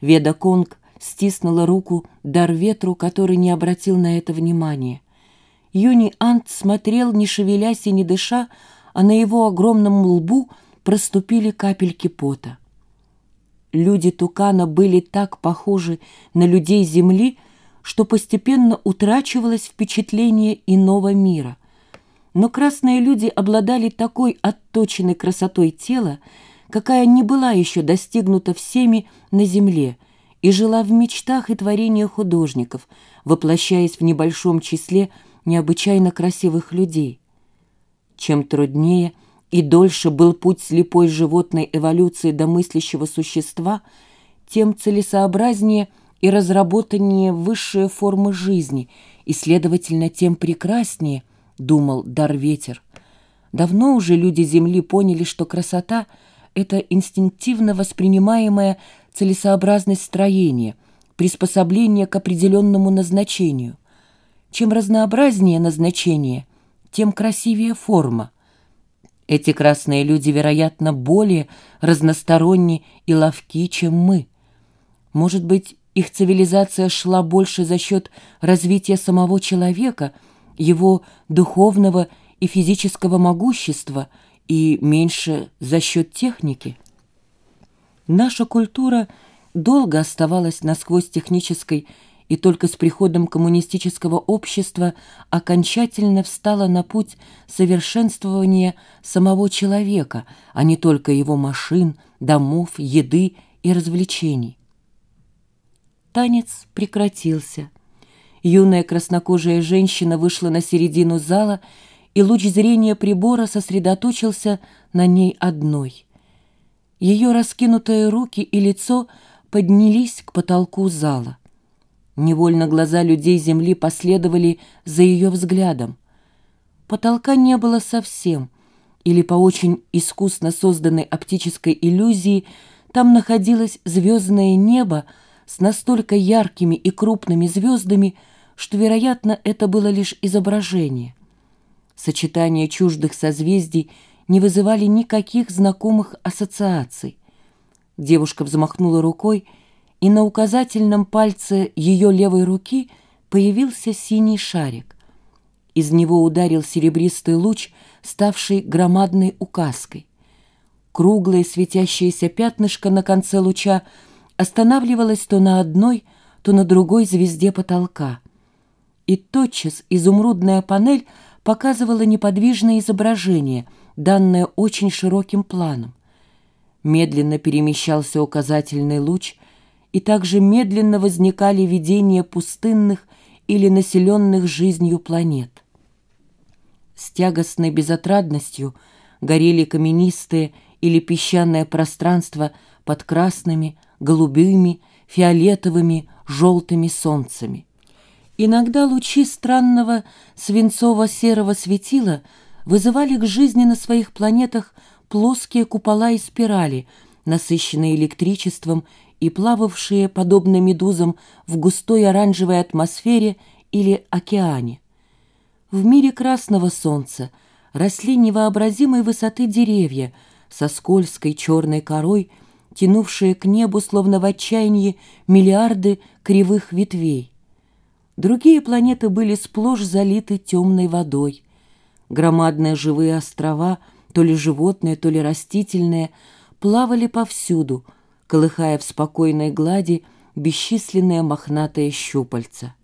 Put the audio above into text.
Веда Конг стиснула руку дар ветру, который не обратил на это внимания. Юни Ант смотрел, не шевелясь и не дыша, а на его огромном лбу проступили капельки пота. Люди Тукана были так похожи на людей Земли, что постепенно утрачивалось впечатление иного мира. Но красные люди обладали такой отточенной красотой тела, какая не была еще достигнута всеми на земле и жила в мечтах и творениях художников, воплощаясь в небольшом числе необычайно красивых людей. Чем труднее и дольше был путь слепой животной эволюции до мыслящего существа, тем целесообразнее и разработаннее высшие формы жизни, и, следовательно, тем прекраснее, думал Дарветер. Давно уже люди Земли поняли, что красота — это инстинктивно воспринимаемая целесообразность строения, приспособление к определенному назначению. Чем разнообразнее назначение, тем красивее форма. Эти красные люди, вероятно, более разносторонни и ловки, чем мы. Может быть, их цивилизация шла больше за счет развития самого человека, его духовного и физического могущества – и меньше за счет техники. Наша культура долго оставалась насквозь технической и только с приходом коммунистического общества окончательно встала на путь совершенствования самого человека, а не только его машин, домов, еды и развлечений. Танец прекратился. Юная краснокожая женщина вышла на середину зала и луч зрения прибора сосредоточился на ней одной. Ее раскинутые руки и лицо поднялись к потолку зала. Невольно глаза людей земли последовали за ее взглядом. Потолка не было совсем, или по очень искусно созданной оптической иллюзии там находилось звездное небо с настолько яркими и крупными звездами, что, вероятно, это было лишь изображение. Сочетания чуждых созвездий не вызывали никаких знакомых ассоциаций. Девушка взмахнула рукой, и на указательном пальце ее левой руки появился синий шарик. Из него ударил серебристый луч, ставший громадной указкой. Круглое светящееся пятнышко на конце луча останавливалось то на одной, то на другой звезде потолка. И тотчас изумрудная панель — показывало неподвижное изображение, данное очень широким планом. Медленно перемещался указательный луч, и также медленно возникали видения пустынных или населенных жизнью планет. С тягостной безотрадностью горели каменистые или песчаное пространство под красными, голубыми, фиолетовыми, желтыми солнцами. Иногда лучи странного свинцово-серого светила вызывали к жизни на своих планетах плоские купола и спирали, насыщенные электричеством и плававшие, подобно медузам, в густой оранжевой атмосфере или океане. В мире красного солнца росли невообразимой высоты деревья со скользкой черной корой, тянувшие к небу, словно в отчаянии, миллиарды кривых ветвей. Другие планеты были сплошь залиты темной водой. Громадные живые острова, то ли животные, то ли растительные, плавали повсюду, колыхая в спокойной глади бесчисленные мохнатые щупальца.